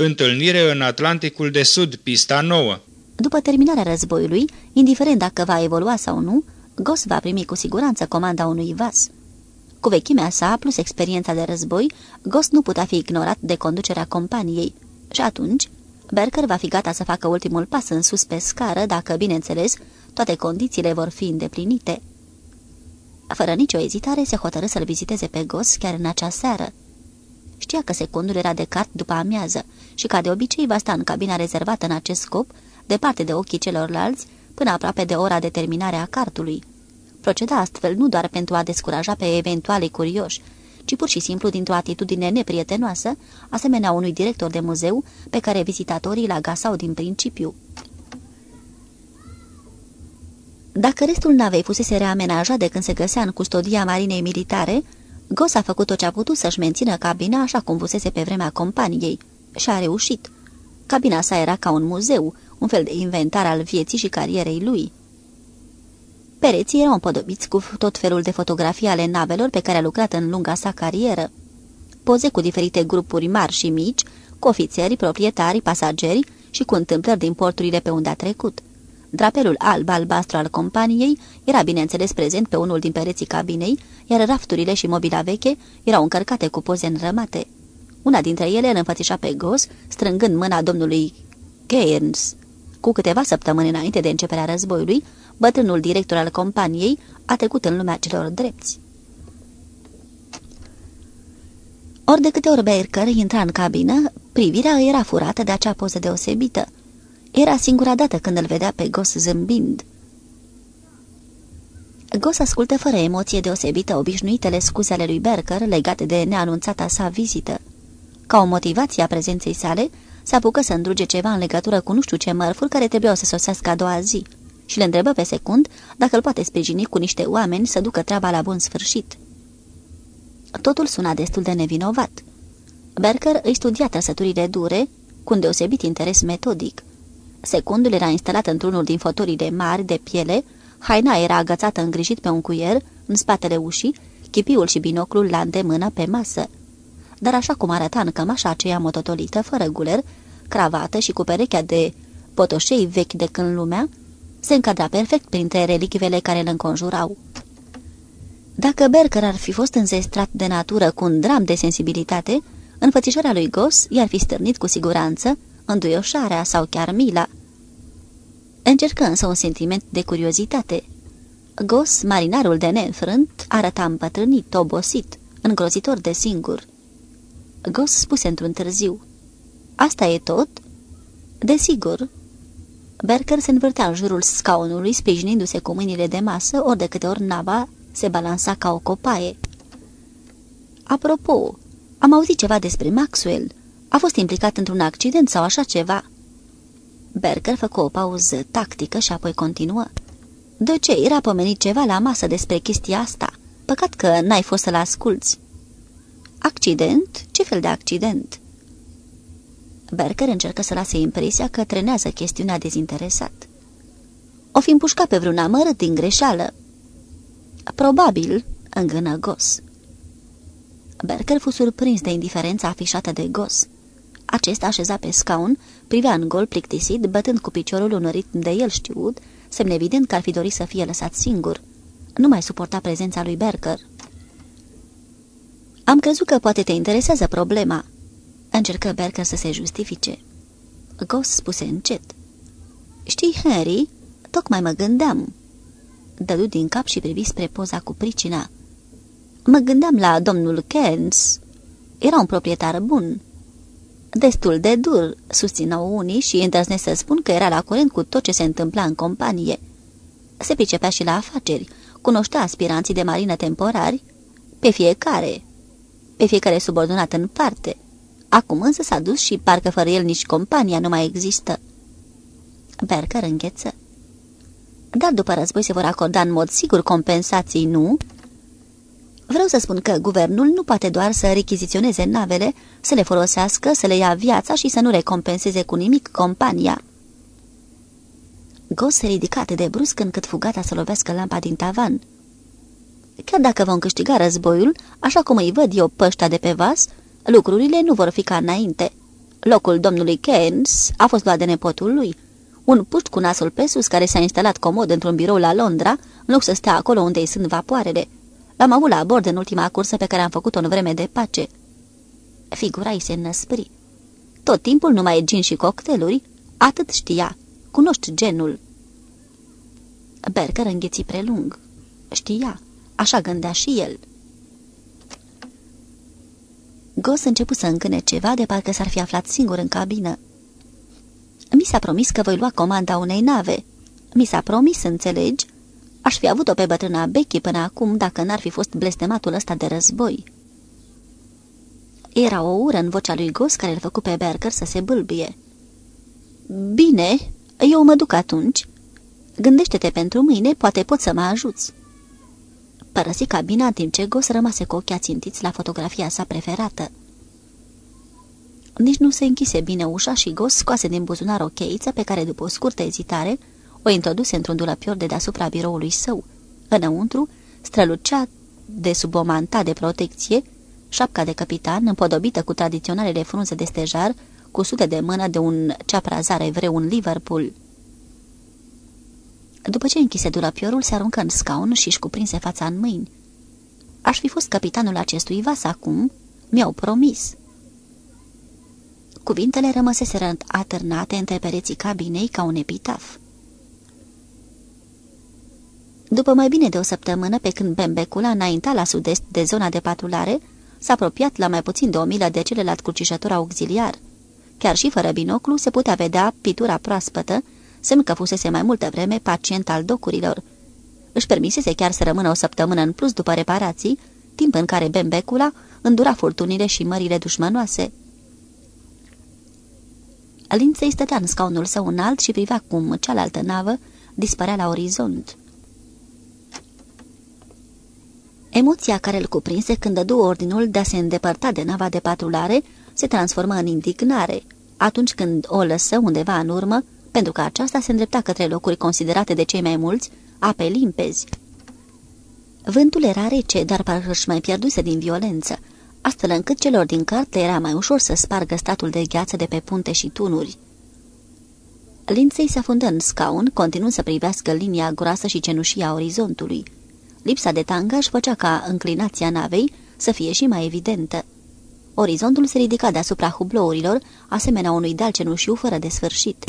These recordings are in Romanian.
Întâlnire în Atlanticul de Sud, pista 9 După terminarea războiului, indiferent dacă va evolua sau nu, Gos va primi cu siguranță comanda unui vas. Cu vechimea sa, plus experiența de război, Gos nu putea fi ignorat de conducerea companiei. Și atunci, Berker va fi gata să facă ultimul pas în sus pe scară, dacă, bineînțeles, toate condițiile vor fi îndeplinite. Fără nicio ezitare, se hotărâ să-l viziteze pe Gos chiar în acea seară. Știa că secundul era de cart după amiază și, ca de obicei, va sta în cabina rezervată în acest scop, departe de ochii celorlalți, până aproape de ora de terminare a cartului. Proceda astfel nu doar pentru a descuraja pe eventualii curioși, ci pur și simplu dintr-o atitudine neprietenoasă, asemenea unui director de muzeu pe care vizitatorii îl agasau din principiu. Dacă restul navei fusese reamenajat de când se găsea în custodia marinei militare, Gos a făcut tot ce a putut să-și mențină cabina așa cum fusese pe vremea companiei. Și a reușit. Cabina sa era ca un muzeu, un fel de inventar al vieții și carierei lui. Pereții erau împodobiți cu tot felul de fotografii ale navelor pe care a lucrat în lunga sa carieră. Poze cu diferite grupuri mari și mici, cu ofițeri, proprietari, pasageri și cu întâmplări din porturile pe unde a trecut. Drapelul alb-albastru al companiei era bineînțeles prezent pe unul din pereții cabinei, iar rafturile și mobila veche erau încărcate cu poze înrămate. Una dintre ele îl înfățișa pe Gos, strângând mâna domnului Cairns. Cu câteva săptămâni înainte de începerea războiului, bătrânul director al companiei a trecut în lumea celor drepți. Ori de câte ori Baker intra în cabină, privirea era furată de acea poză deosebită. Era singura dată când îl vedea pe Gos zâmbind. Gos ascultă fără emoție deosebită obișnuitele scuze ale lui Berker legate de neanunțata sa vizită. Ca o motivație a prezenței sale, se apucă să îndruge ceva în legătură cu nu știu ce mărfuri care trebuiau să sosească a doua zi și le întrebă pe secund dacă îl poate sprijini cu niște oameni să ducă treaba la bun sfârșit. Totul suna destul de nevinovat. Berker îi studia trăsăturile dure, cu un deosebit interes metodic. Secundul era instalat într-unul din fotorile mari de piele, haina era agățată îngrijit pe un cuier, în spatele ușii, chipiul și binoclul la îndemână pe masă. Dar așa cum arăta în cămașa aceea mototolită, fără guler, cravată și cu perechea de potoșei vechi de când lumea, se încadra perfect printre relicvele care îl înconjurau. Dacă Berker ar fi fost înzestrat de natură cu un dram de sensibilitate, înfățișarea lui Gos i-ar fi stârnit cu siguranță înduioșarea sau chiar mila. Încercă însă un sentiment de curiozitate. Gos, marinarul de neînfrânt, arăta împătrânit, obosit, îngrozitor de singur. Gos spuse într-un târziu. Asta e tot?" Desigur." Berker se învârtea în jurul scaunului, sprijinindu-se cu mâinile de masă, ori de câte ori nava se balansa ca o copaie. Apropo, am auzit ceva despre Maxwell. A fost implicat într-un accident sau așa ceva?" Berker făcu o pauză tactică și apoi continuă. De ce era pomenit ceva la masă despre chestia asta? Păcat că n-ai fost să-l asculți." Accident? Ce fel de accident?" Berker încercă să lase impresia că trenează chestiunea dezinteresat. O fi împușcat pe vreun amărât din greșeală. Probabil, îngână Gos. Berker fu surprins de indiferența afișată de Gos. Acesta așeza pe scaun, privea în gol plictisit, bătând cu piciorul un ritm de el știut, semn evident că ar fi dorit să fie lăsat singur. Nu mai suporta prezența lui Berker. Am crezut că poate te interesează problema." Încercă Berker să se justifice. Gos spuse încet. Știi, Harry, tocmai mă gândeam." Dădu din cap și privi spre poza cu pricina. Mă gândeam la domnul Kens. Era un proprietar bun." Destul de dur," susținau unii și îndrăznesc să spun că era la curent cu tot ce se întâmpla în companie. Se pricepea și la afaceri, cunoștea aspiranții de marină temporari, pe fiecare, pe fiecare subordonat în parte. Acum însă s-a dus și parcă fără el nici compania nu mai există. Berker îngheță. Dar după război se vor acorda în mod sigur compensații, nu?" Vreau să spun că guvernul nu poate doar să rechiziționeze navele, să le folosească, să le ia viața și să nu recompenseze cu nimic compania. Gos se ridicate de brusc încât fugata să lovească lampa din tavan. Chiar dacă vom câștiga războiul, așa cum îi văd eu pășta de pe vas, lucrurile nu vor fi ca înainte. Locul domnului Keynes a fost luat de nepotul lui, un puști cu nasul pe sus care s-a instalat comod într-un birou la Londra, în loc să stea acolo unde îi sunt vapoarele. L-am avut la bord în ultima cursă pe care am făcut-o în vreme de pace. Figura îi se năspri. Tot timpul numai gin și cocktailuri, atât știa. Cunoști genul. Berker îngheți prelung. Știa. Așa gândea și el. Gos început să încâne ceva de parcă s-ar fi aflat singur în cabină. Mi s-a promis că voi lua comanda unei nave. Mi s-a promis, înțelegi? Aș fi avut-o pe bătrâna Becky până acum dacă n-ar fi fost blestematul ăsta de război. Era o ură în vocea lui Gos care îl făcu pe Berger să se bâlbie. Bine, eu mă duc atunci. Gândește-te pentru mâine, poate pot să mă ajuți. Părăsi cabina în timp ce Gos rămase cu ochii ațintiți la fotografia sa preferată. Nici nu se închise bine ușa și Gos scoase din buzunar o cheiță pe care, după o scurtă ezitare, o introduse într-un dulapior de deasupra biroului său. Înăuntru strălucea de sub o manta de protecție, șapca de capitan, împodobită cu tradiționalele frunze de stejar, cu sute de mână de un ceaprazar evreu în Liverpool. După ce închise dulapiorul, se aruncă în scaun și își cuprinse fața în mâini. Aș fi fost capitanul acestui vas acum, mi-au promis. Cuvintele rămăseseră atârnate între pereții cabinei ca un epitaf. După mai bine de o săptămână, pe când Bembecula înainta la sud-est de zona de patrulare, s-a apropiat la mai puțin de o milă de celălalt crucișător auxiliar. Chiar și fără binoclu se putea vedea pitura proaspătă, semn că fusese mai multă vreme pacient al docurilor. Își permisese chiar să rămână o săptămână în plus după reparații, timp în care Bembecula îndura furtunile și mările dușmănoase. Linței stătea în scaunul său înalt și privea cum cealaltă navă dispărea la orizont. Emoția care îl cuprinse când dădu ordinul de a se îndepărta de nava de patrulare se transformă în indignare, atunci când o lăsă undeva în urmă, pentru că aceasta se îndrepta către locuri considerate de cei mai mulți ape limpezi. Vântul era rece, dar parcă își mai pierduse din violență, astfel încât celor din carte era mai ușor să spargă statul de gheață de pe punte și tunuri. Linței se afundă în scaun, continuând să privească linia groasă și cenușie a orizontului. Lipsa de tangaj făcea ca înclinația navei să fie și mai evidentă. Orizontul se ridica deasupra hublourilor, asemenea unui deal cenușiu fără de sfârșit.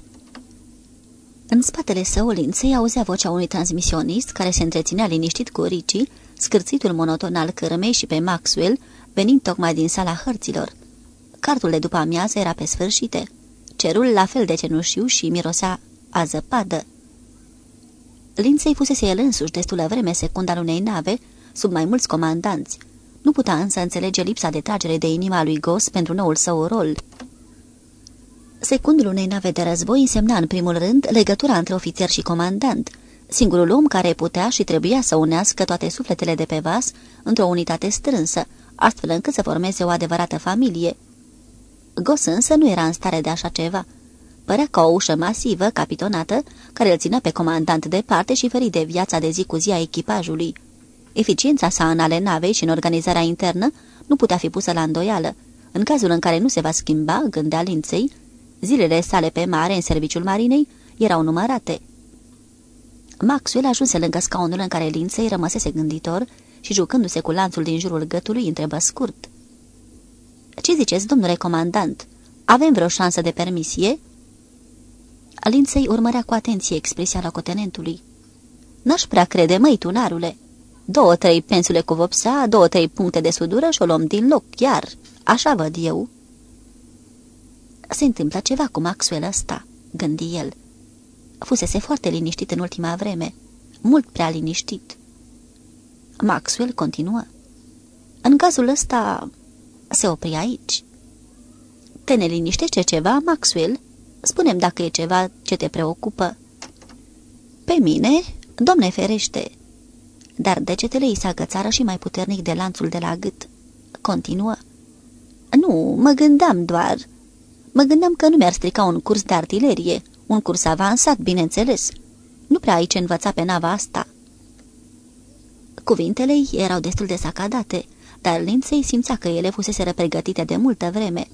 În spatele său, linței auzea vocea unui transmisionist care se întreținea liniștit cu Ricci, scârțitul monoton al cărmei și pe Maxwell, venind tocmai din sala hărților. Cartul de după amiază era pe sfârșite. Cerul la fel de cenușiu și mirosea a zăpadă. Linței fusese el însuși destulă vreme secund al unei nave, sub mai mulți comandanți. Nu putea însă înțelege lipsa de tragere de inima lui Gos pentru noul său rol. Secundul unei nave de război însemna în primul rând legătura între ofițer și comandant, singurul om care putea și trebuia să unească toate sufletele de pe vas într-o unitate strânsă, astfel încât să formeze o adevărată familie. Gos însă nu era în stare de așa ceva. Părea ca o ușă masivă, capitonată, care îl ținea pe comandant departe și feri de viața de zi cu zi a echipajului. Eficiența sa în ale navei și în organizarea internă nu putea fi pusă la îndoială. În cazul în care nu se va schimba, gândea linței, zilele sale pe mare în serviciul marinei erau numărate. Maxwell ajunse lângă scaunul în care linței rămăsese gânditor și jucându-se cu lanțul din jurul gâtului, întrebă scurt. Ce ziceți, domnule comandant? Avem vreo șansă de permisie?" Linței urmărea cu atenție expresia locotenentului. N-aș prea crede, măi, tunarule. Două-trei pensule cu vopsea, două-trei puncte de sudură și o luăm din loc, chiar. Așa văd eu." Se întâmplă ceva cu Maxwell ăsta," gândi el. Fusese foarte liniștit în ultima vreme, mult prea liniștit. Maxwell continuă. În cazul ăsta se opri aici. Te neliniștește ceva, Maxwell? Spunem dacă e ceva ce te preocupă." Pe mine, domne ferește." Dar degetele îi se agățară și mai puternic de lanțul de la gât. Continuă. Nu, mă gândeam doar. Mă gândeam că nu mi-ar strica un curs de artilerie, un curs avansat, bineînțeles. Nu prea ai ce învăța pe nava asta." Cuvintele ei erau destul de sacadate, dar Lindsay simțea că ele fusese pregătite de multă vreme.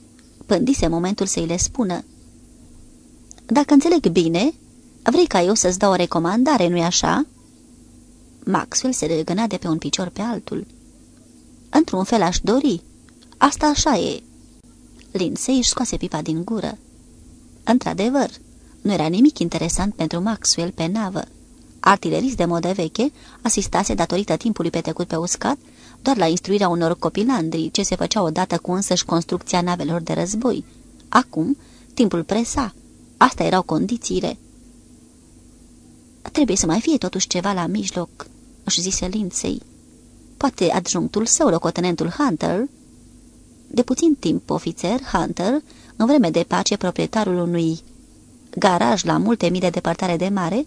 Pândise momentul să-i le spună. Dacă înțeleg bine, vrei ca eu să-ți dau o recomandare, nu-i așa?" Maxwell se legăna de pe un picior pe altul. Într-un fel aș dori. Asta așa e." Lindsay își scoase pipa din gură. Într-adevăr, nu era nimic interesant pentru Maxwell pe navă. Artilerist de modă veche, asistase datorită timpului petrecut pe uscat, doar la instruirea unor copilandri, ce se făcea odată cu însăși construcția navelor de război. Acum, timpul presa. Astea erau condițiile. Trebuie să mai fie totuși ceva la mijloc, își zise Lindsay. Poate adjunctul său, locotenentul Hunter? De puțin timp ofițer, Hunter, în vreme de pace proprietarul unui garaj la multe mii de depărtare de mare,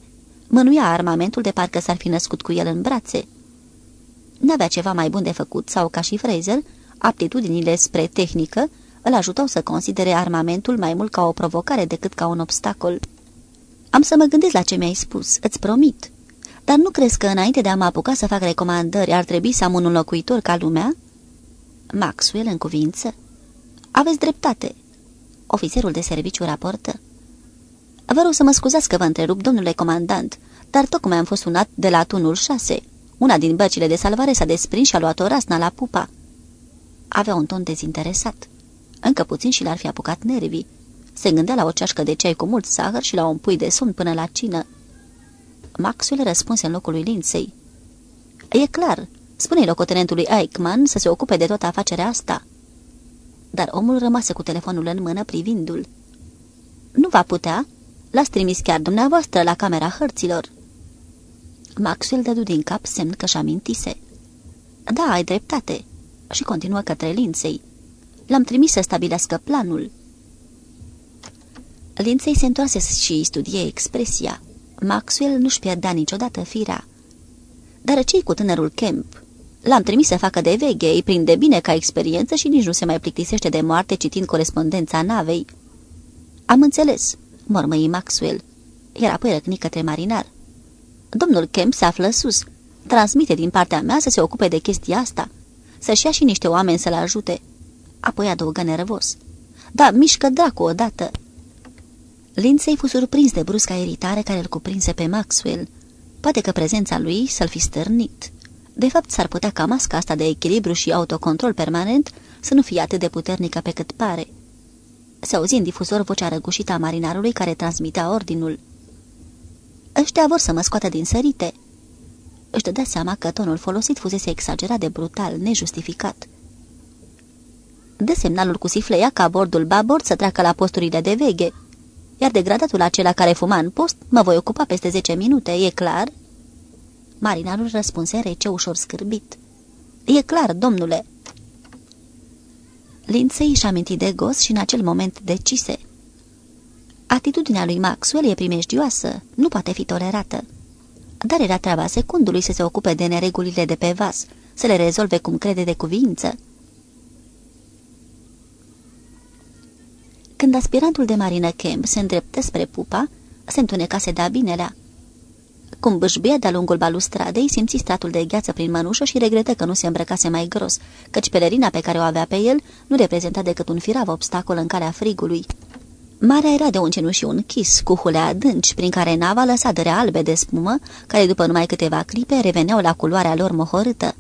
mânuia armamentul de parcă s-ar fi născut cu el în brațe. N-avea ceva mai bun de făcut sau, ca și Fraser, aptitudinile spre tehnică îl ajutau să considere armamentul mai mult ca o provocare decât ca un obstacol. Am să mă gândesc la ce mi-ai spus, îți promit. Dar nu crezi că înainte de a mă apuca să fac recomandări ar trebui să am un înlocuitor ca lumea?" Maxwell în cuvință. Aveți dreptate." Ofițerul de serviciu raportă. Vă rog să mă scuzați că vă întrerup, domnule comandant, dar tocmai am fost sunat de la tunul 6. Una din băcile de salvare s-a desprins și a luat o rasna la pupa. Avea un ton dezinteresat. Încă puțin și l-ar fi apucat nervii. Se gândea la o ceașcă de ceai cu mult zahăr și la un pui de somn până la cină. Maxwell răspunse în locul lui Lindsay. E clar, spune locotenentului Eichmann să se ocupe de toată afacerea asta." Dar omul rămase cu telefonul în mână privindu-l. Nu va putea?" L-ați trimis chiar dumneavoastră la camera hărților." Maxwell dădu din cap semn că-și amintise. Da, ai dreptate." Și continuă către Lindsay. L-am trimis să stabilească planul." Lindsay se întoarse și studie expresia. Maxwell nu-și pierdea niciodată firea. Dar ce cu tânărul Kemp? L-am trimis să facă de veche, îi prinde bine ca experiență și nici nu se mai plictisește de moarte citind corespondența navei. Am înțeles mormăi Maxwell. Iar apoi răcni către marinar. Domnul Kemp se află sus. Transmite din partea mea să se ocupe de chestia asta. Să-și ia și niște oameni să-l ajute. Apoi adăugă nervos. Da, mișcă dracu odată. Lindsay fu surprins de brusca iritare care îl cuprinse pe Maxwell. Poate că prezența lui să-l fi stârnit. De fapt, s-ar putea ca masca asta de echilibru și autocontrol permanent să nu fie atât de puternică pe cât pare se auzi în difuzor vocea răgușită a marinarului care transmitea ordinul. Ăștia vor să mă scoată din sărite." Își dădea seama că tonul folosit fusese exagerat de brutal, nejustificat. De semnalul cu sifleia ca bordul babord să treacă la posturile de veghe, iar degradatul acela care fuma în post mă voi ocupa peste zece minute, e clar?" Marinarul răspunse rece ușor scârbit. E clar, domnule." Lindsay își aminti de Gos și în acel moment decise. Atitudinea lui Maxwell e primejdioasă, nu poate fi tolerată. Dar era treaba secundului să se ocupe de neregulile de pe vas, să le rezolve cum crede de cuvință. Când aspirantul de marină Kemp se îndreptă spre pupa, se întunecase de-a binelea. Cum bâșbuia de-a lungul balustradei, simți stratul de gheață prin mănușă și regretă că nu se îmbrăcase mai gros, căci pelerina pe care o avea pe el nu reprezenta decât un firav obstacol în calea frigului. Marea era de un cenușiu închis, cu hule adânci, prin care nava lăsa dăre albe de spumă, care după numai câteva clipe reveneau la culoarea lor mohorâtă.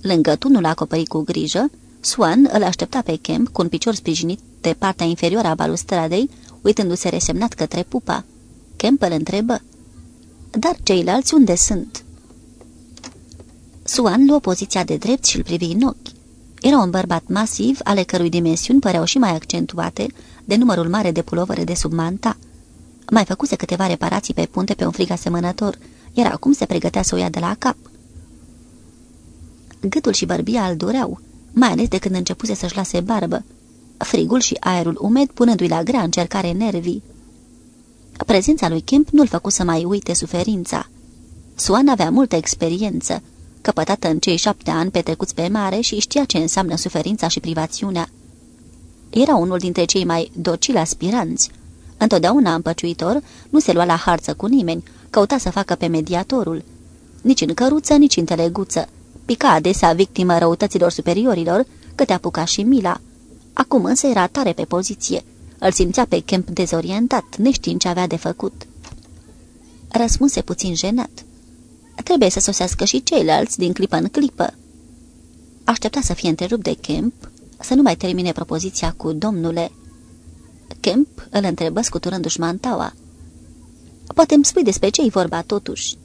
Lângă tunul acoperit cu grijă, Swan îl aștepta pe Kemp cu un picior sprijinit de partea inferioară a balustradei, uitându-se resemnat către pupa. Kemp îl întrebă. Dar ceilalți unde sunt? Suan luă poziția de drept și îl privi în ochi. Era un bărbat masiv, ale cărui dimensiuni păreau și mai accentuate de numărul mare de pulovere de sub manta. Mai făcuse câteva reparații pe punte pe un frig asemănător, iar acum se pregătea să o ia de la cap. Gâtul și bărbia îl dureau, mai ales de când începuse să-și lase barbă. Frigul și aerul umed punându-i la grea încercare nervii. Prezența lui Kemp nu-l făcu să mai uite suferința. Swan avea multă experiență, căpătată în cei șapte ani petrecuți pe mare și știa ce înseamnă suferința și privațiunea. Era unul dintre cei mai docili aspiranți. Întotdeauna împăciuitor, nu se lua la harță cu nimeni, căuta să facă pe mediatorul. Nici în căruță, nici în teleguță. Pica adesea victimă răutăților superiorilor, că te apuca și mila. Acum însă era tare pe poziție. Îl simțea pe Kemp dezorientat, neștiind ce avea de făcut. Răspunse puțin jenat. Trebuie să sosească și ceilalți din clipă în clipă. Aștepta să fie întrerupt de Kemp, să nu mai termine propoziția cu domnule. Kemp îl întrebă scuturându-și mantaua. Poate îmi spui despre ce-i vorba totuși?"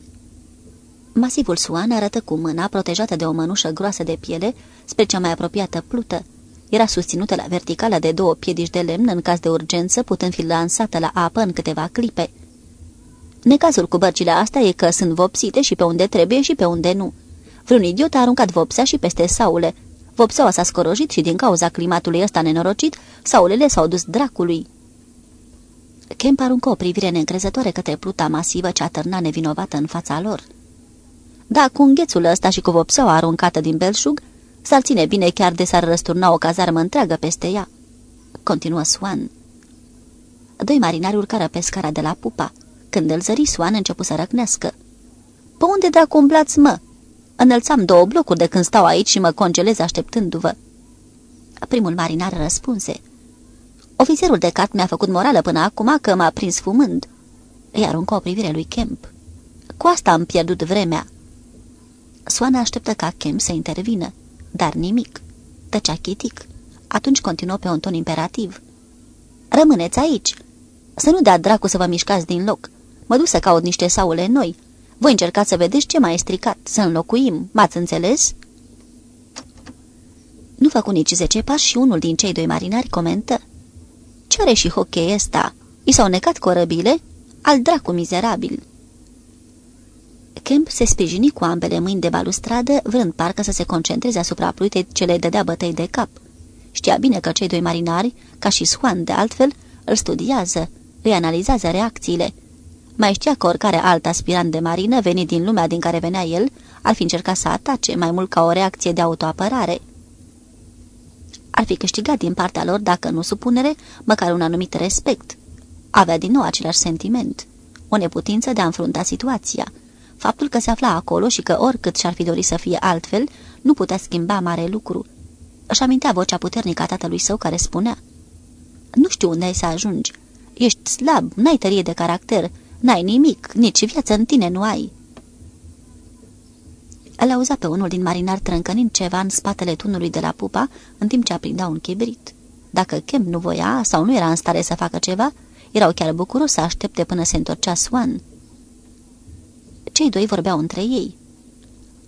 Masivul Suan arătă cu mâna, protejată de o mănușă groasă de piele, spre cea mai apropiată plută. Era susținută la verticală de două piedici de lemn în caz de urgență, putând fi lansată la apă în câteva clipe. Necazul cu bărcile astea e că sunt vopsite și pe unde trebuie și pe unde nu. Vreun idiot a aruncat vopsea și peste saule. Vopseaua s-a scorojit și din cauza climatului ăsta nenorocit, saulele s-au dus dracului. Kemp aruncă o privire neîncrezătoare către pluta masivă ce atârna nevinovată în fața lor. Da, cu înghețul ăsta și cu vopseaua aruncată din belșug, s-ar ține bine chiar de s-ar răsturna o cazarmă întreagă peste ea. Continuă Swan. Doi marinari urcară pe scara de la pupa. Când îl zări, Swan începu să răcnească. Pe unde dracu umblați, mă?" Înălțam două blocuri de când stau aici și mă congelez așteptându-vă." Primul marinar răspunse. Ofițerul de cat mi-a făcut morală până acum că m-a prins fumând." Îi aruncă o privire lui Kemp. Cu asta am pierdut vremea." Soana așteptă ca Kemp să intervină, dar nimic. Tăcea chitic. Atunci continuă pe un ton imperativ. Rămâneți aici. Să nu dea dracu să vă mișcați din loc. Mă duc să caut niște saule noi. Voi încercați să vedeți ce mai e stricat, să înlocuim. M-ați înțeles?" Nu făcu nici zece pași și unul din cei doi marinari comentă. Ce are și hochei ăsta? I s-au necat corăbile? Al dracu mizerabil!" Kemp se sprijini cu ambele mâini de balustradă, vrând parcă să se concentreze asupra pluitei ce le dădea bătăi de cap. Știa bine că cei doi marinari, ca și Swan de altfel, îl studiază, îi analizează reacțiile. Mai știa că oricare alt aspirant de marină venit din lumea din care venea el ar fi încercat să atace mai mult ca o reacție de autoapărare. Ar fi câștigat din partea lor, dacă nu supunere, măcar un anumit respect. Avea din nou același sentiment, o neputință de a înfrunta situația – Faptul că se afla acolo și că oricât și-ar fi dorit să fie altfel, nu putea schimba mare lucru. Își amintea vocea puternică a tatălui său care spunea Nu știu unde ai să ajungi. Ești slab, n-ai tărie de caracter, n-ai nimic, nici viață în tine nu ai." Îl auza pe unul din marinari trâncănind ceva în spatele tunului de la pupa, în timp ce aprindea un chibrit. Dacă Kemp nu voia sau nu era în stare să facă ceva, erau chiar bucuros să aștepte până se întorcea Swan. Cei doi vorbeau între ei.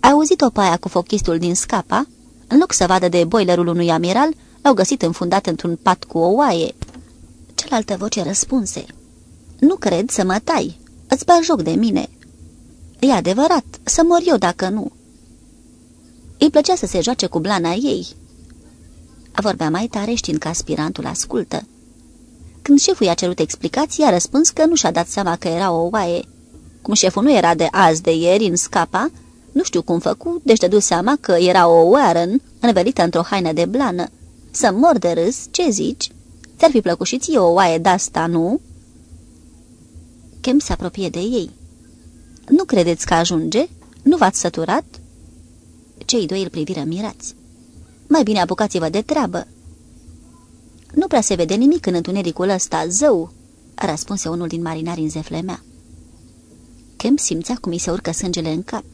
A auzit-o pe aia cu fochistul din scapa? În loc să vadă de boilerul unui amiral, l-au găsit înfundat într-un pat cu o oaie. Cealaltă voce răspunse. Nu cred să mă tai. Îți bag joc de mine." E adevărat, să mor eu dacă nu." Îi plăcea să se joace cu blana ei. A vorbea mai tare știind că aspirantul ascultă. Când șeful i-a cerut explicații, a răspuns că nu și-a dat seama că era o oaie cum șeful nu era de azi de ieri în scapa, nu știu cum făcu, deci dădu seama că era o Warren învelită într-o haină de blană. Să mor de râs, ce zici? Ți-ar fi plăcut și ție o oaie de-asta, nu?" Chem se apropie de ei. Nu credeți că ajunge? Nu v-ați săturat?" Cei doi îl priviră mirați. Mai bine apucați-vă de treabă." Nu prea se vede nimic în întunericul ăsta, zău," răspunse unul din marinari în zeflemea. Kemp simțea cum îi se urcă sângele în cap.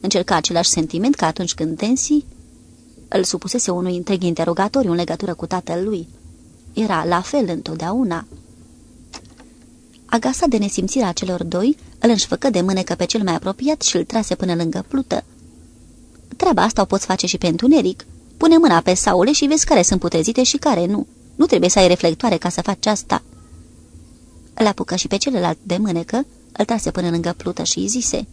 Încerca același sentiment ca atunci când Densi îl supusese unui întreg interogatoriu în legătură cu tatăl lui. Era la fel întotdeauna. Agasat de nesimțirea celor doi, îl înșfăcă de mânecă pe cel mai apropiat și îl trase până lângă plută. Treaba asta o poți face și pe întuneric. Pune mâna pe saule și vezi care sunt putrezite și care nu. Nu trebuie să ai reflectoare ca să faci asta. Îl apucă și pe celălalt de mânecă, îl trase până lângă plută și îi zise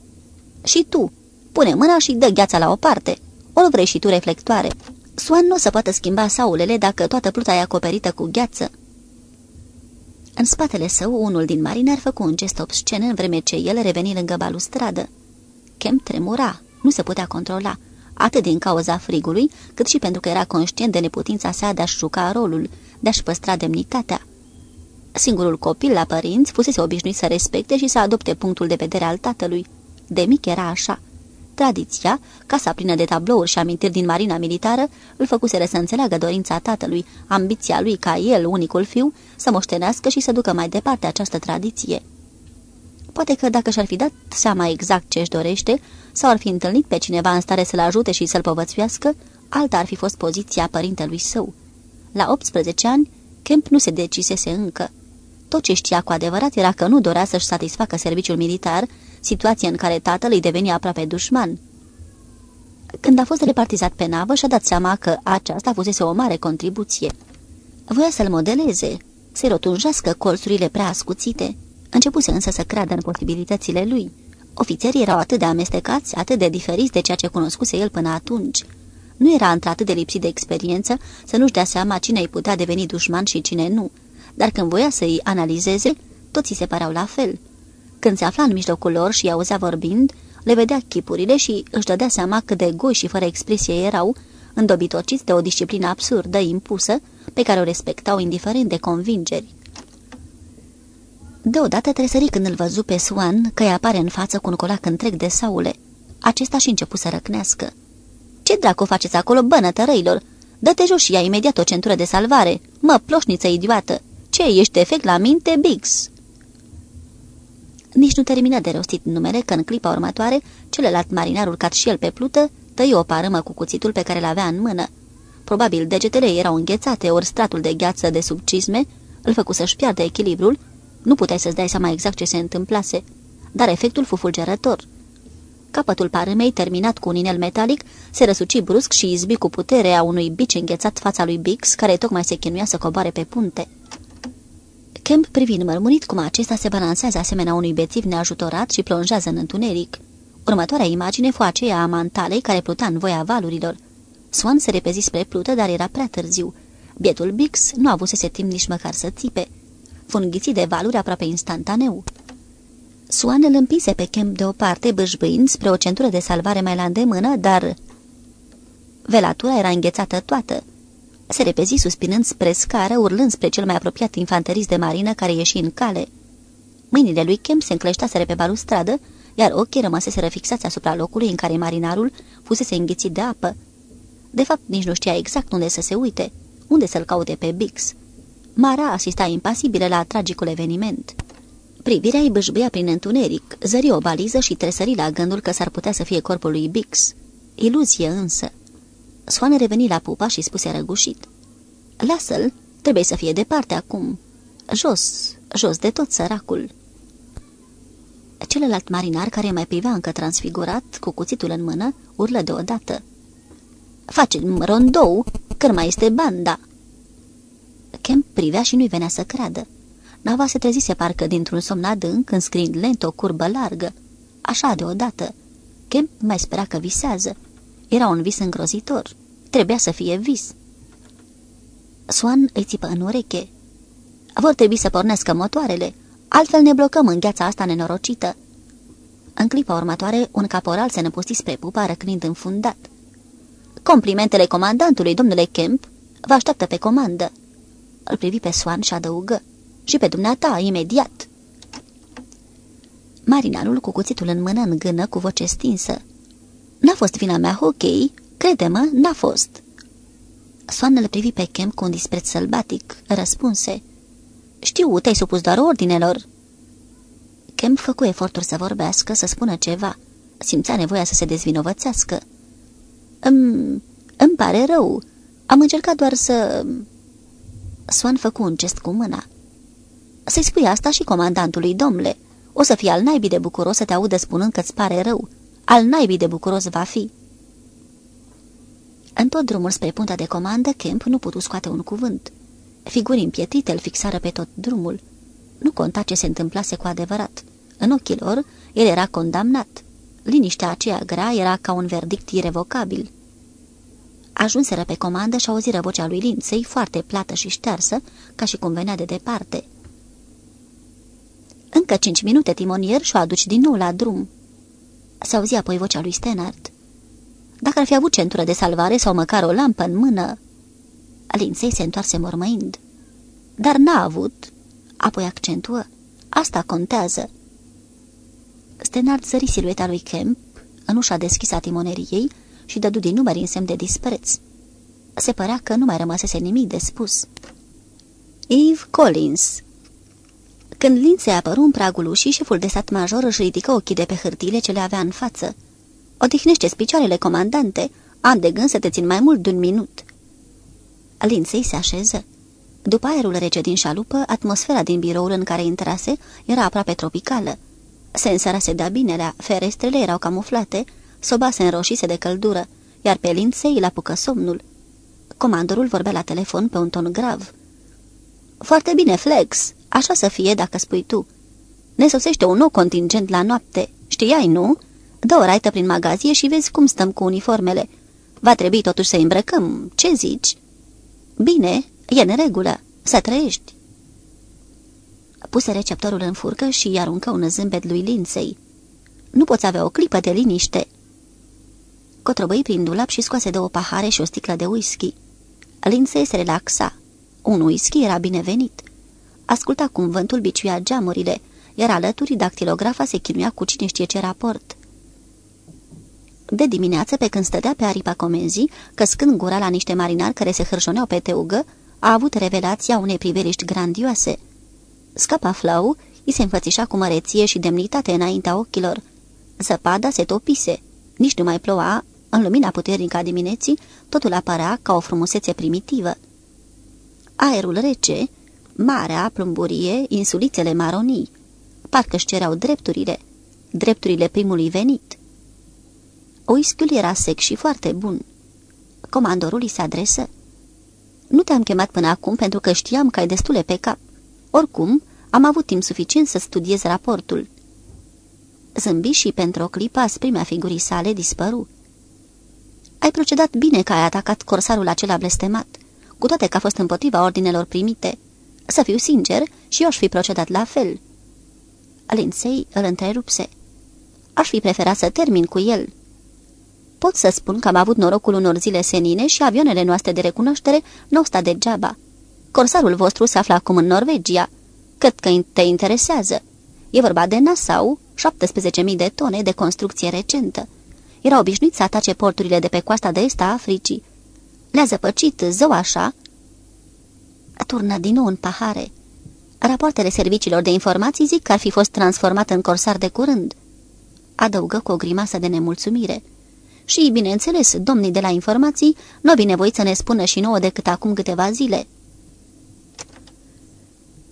Și tu, pune mâna și dă gheața la o parte, ori vrei și tu reflectoare. Swan nu o să poată schimba saulele dacă toată pluta e acoperită cu gheață. În spatele său, unul din marinari făcu un gest obscen în vreme ce el reveni lângă balustradă. Chem tremura, nu se putea controla, atât din cauza frigului, cât și pentru că era conștient de neputința sa de a-și juca rolul, de a-și păstra demnitatea. Singurul copil la părinți fusese obișnuit să respecte și să adopte punctul de vedere al tatălui. De mic era așa. Tradiția, casa plină de tablouri și amintiri din marina militară, îl făcuseră să înțeleagă dorința tatălui, ambiția lui ca el, unicul fiu, să moștenească și să ducă mai departe această tradiție. Poate că dacă și-ar fi dat seama exact ce își dorește, sau ar fi întâlnit pe cineva în stare să-l ajute și să-l povățuiască, alta ar fi fost poziția părintelui său. La 18 ani, Kemp nu se decisese încă. Tot ce știa cu adevărat era că nu dorea să-și satisfacă serviciul militar, situație în care tatăl îi deveni aproape dușman. Când a fost repartizat pe navă, și-a dat seama că aceasta fusese o mare contribuție. Voia să-l modeleze, să-i rotunjească colțurile prea ascuțite. Începuse însă să creadă în posibilitățile lui. Ofițerii erau atât de amestecați, atât de diferiți de ceea ce cunoscuse el până atunci. Nu era într-atât de lipsit de experiență să nu-și dea seama cine îi putea deveni dușman și cine nu, dar când voia să îi analizeze, toți se păreau la fel. Când se afla în mijlocul lor și i-auzea vorbind, le vedea chipurile și își dădea seama cât de goi și fără expresie erau, îndobitociți de o disciplină absurdă impusă, pe care o respectau indiferent de convingeri. Deodată tresări când îl văzu pe Swan că îi apare în față cu un colac întreg de saule. Acesta și începu să răcnească. Ce dracu faceți acolo, bănă tărăilor? Dă-te jos și ia imediat o centură de salvare. Mă, ploșniță idiotă! Ce, ești efect la minte, Biggs?" Nici nu termină de rostit numele că în clipa următoare, celălalt marinar urcat și el pe plută, tăie o parâmă cu cuțitul pe care l-avea în mână. Probabil degetele erau înghețate, ori stratul de gheață de sub cizme îl făcu să-și piardă echilibrul, nu puteai să-ți dai seama exact ce se întâmplase, dar efectul fu fulgerător. Capătul parâmei, terminat cu un inel metalic, se răsuci brusc și izbi cu putere a unui bici înghețat fața lui Bix, care tocmai se chinuia să coboare pe punte. Kemp privind mărmurit cum acesta se balansează asemenea unui bețiv neajutorat și plonjează în întuneric. Următoarea imagine fu aceea a mantalei care pluta în voia valurilor. Swan se repezi spre plută, dar era prea târziu. Bietul Bix nu avusese timp nici măcar să țipe. Fu înghițit de valuri aproape instantaneu. Swan îl împise pe Kemp deoparte, bâșbâind spre o centură de salvare mai la îndemână, dar... Velatura era înghețată toată. Se repezi suspinând spre scară, urlând spre cel mai apropiat infanterist de marină care ieși în cale. Mâinile lui Kemp se încleștaseră pe balustradă, iar ochii rămăseseră fixați asupra locului în care marinarul fusese înghițit de apă. De fapt, nici nu știa exact unde să se uite, unde să-l caute pe Bix. Mara asista impasibilă la tragicul eveniment. Privirea îi bâșbâia prin întuneric, zări o baliză și tresări la gândul că s-ar putea să fie corpul lui Bix. Iluzie însă. Soane reveni la pupa și spuse răgușit. Lasă-l, trebuie să fie departe acum. Jos, jos de tot săracul. Celălalt marinar, care mai privea încă transfigurat, cu cuțitul în mână, urlă deodată. Facem rondou, când mai este banda. Kemp privea și nu-i venea să creadă. Nava se trezise parcă dintr-un somn adânc, înscrind lent o curbă largă. Așa deodată. Kemp mai spera că visează. Era un vis îngrozitor. Trebuia să fie vis. Swan îi țipă în ureche. Vor trebui să pornească motoarele, altfel ne blocăm în gheața asta nenorocită. În clipa următoare, un caporal se năpusti spre pupa răcnind înfundat. Complimentele comandantului, domnule Kemp, vă așteaptă pe comandă. Îl privi pe Swan și adăugă. Și pe dumneata, imediat. Marinarul cu cuțitul în mână în gână cu voce stinsă. N-a fost vina mea, ok, crede-mă, n-a fost. Swan îl privi pe Kemp cu un dispreț sălbatic, răspunse. Știu, te-ai supus doar ordinelor. Kemp făcu eforturi să vorbească, să spună ceva. Simțea nevoia să se dezvinovățească. Îmi, îmi pare rău. Am încercat doar să... Swan făcu un gest cu mâna. Să-i spui asta și comandantului, domnule. O să fie al naibii de bucuros să te audă spunând că-ți pare rău. Al naibii de bucuros va fi. În tot drumul spre puntea de comandă, Kemp nu putu scoate un cuvânt. Figuri împietrite îl fixară pe tot drumul. Nu conta ce se întâmplase cu adevărat. În ochii lor, el era condamnat. Liniștea aceea grea era ca un verdict irevocabil. Ajunseră pe comandă și auziră vocea lui Linței, foarte plată și ștearsă, ca și cum venea de departe. Încă cinci minute, timonier, și o aduci din nou la drum." Se auzi apoi vocea lui Stenard. Dacă ar fi avut centură de salvare sau măcar o lampă în mână... Linței se întoarse mormăind. Dar n-a avut. Apoi accentuă. Asta contează. Stenard zări silueta lui Kemp, în ușa deschisă a timoneriei și dădu din număr în semn de dispreț. Se părea că nu mai rămăsese nimic de spus. Eve Collins Când Lindsay apăru în pragul ușii, șeful de stat major își ridică ochii de pe hârtiile ce le avea în față. Odihnește-ți picioarele, comandante, am de gând să te țin mai mult de un minut." Lindsay se așeză. După aerul rece din șalupă, atmosfera din biroul în care intrase era aproape tropicală. Se însărase de-a binelea, ferestrele erau camuflate, soba se înroșise de căldură, iar pe Lindsay îl apucă somnul. Comandorul vorbea la telefon pe un ton grav. Foarte bine, Flex, așa să fie dacă spui tu. Ne sosește un nou contingent la noapte, știai, nu? Dă o raită prin magazie și vezi cum stăm cu uniformele. Va trebui totuși să îmbrăcăm, ce zici?" Bine, e în regulă, să trăiești." Puse receptorul în furcă și îi aruncă un zâmbet lui Lindsay. Nu poți avea o clipă de liniște." Cotrobăi prin dulap și scoase două pahare și o sticlă de whisky. Lindsay se relaxa. Un whisky era binevenit. Asculta cum vântul biciuia geamurile, iar alături dactilografa se chinuia cu cine știe ce raport. De dimineață, pe când stătea pe aripa comenzii, căscând gura la niște marinari care se hârșoneau pe teugă, a avut revelația unei priveliști grandioase. Scapa flau, îi se înfățișa cu măreție și demnitate înaintea ochilor. Zăpada se topise, nici nu mai ploua, în lumina puternică a dimineții, totul apărea ca o frumusețe primitivă. Aerul rece, marea, plumburie, insulițele maronii, parcă-și cereau drepturile, drepturile primului venit. Oischiul era sec și foarte bun. Comandorul îi se adresă. Nu te-am chemat până acum pentru că știam că ai destule pe cap. Oricum, am avut timp suficient să studiez raportul. Zâmbi și pentru o clipă asprimea figurii sale dispăru. Ai procedat bine că ai atacat corsarul acela blestemat, cu toate că a fost împotriva ordinelor primite. Să fiu sincer, și eu aș fi procedat la fel. Lindsay îl întrerupse. Aș fi preferat să termin cu el. Pot să spun că am avut norocul unor zile senine și avioanele noastre de recunoaștere nu stat degeaba. Corsarul vostru se află acum în Norvegia. Cât că te interesează. E vorba de Nassau, 17.000 de tone de construcție recentă. Era obișnuit să atace porturile de pe coasta de est a Africii. Le-a zăpăcit, zău așa. Turnă din nou în pahare. Rapoartele serviciilor de informații zic că ar fi fost transformat în corsar de curând. Adăugă cu o grimasă de nemulțumire și, bineînțeles, domnii de la informații nu binevoit să ne spună și nouă decât acum câteva zile.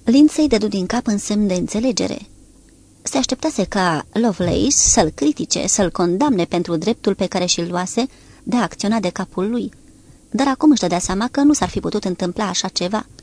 Lindsay dădu din cap în semn de înțelegere. Se așteptase ca Lovelace să-l critique, să-l condamne pentru dreptul pe care și-l luase de a acționa de capul lui, dar acum își dădea seama că nu s-ar fi putut întâmpla așa ceva –